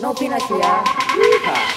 não pinachear. É. Uhá.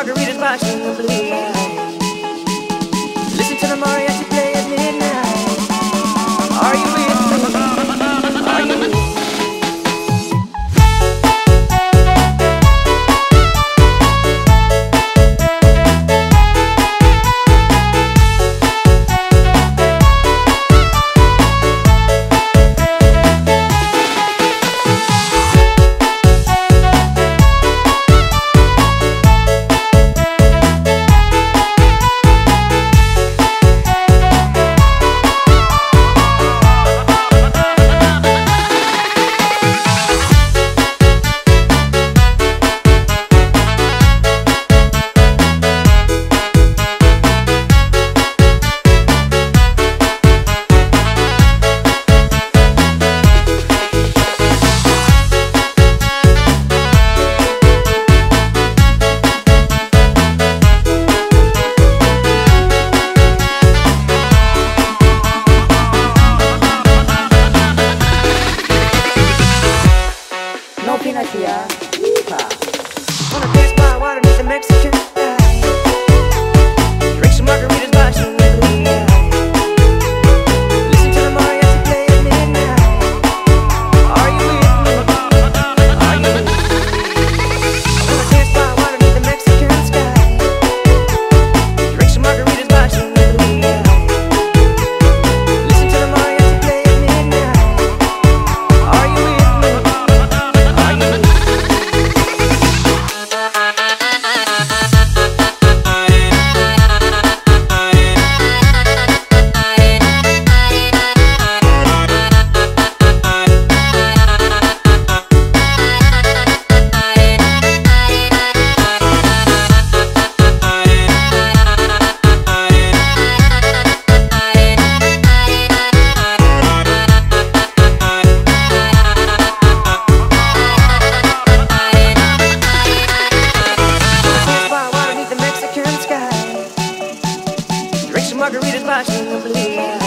margaritas, watching the blue light. Listen to the mariachi. margaritas, I can't believe.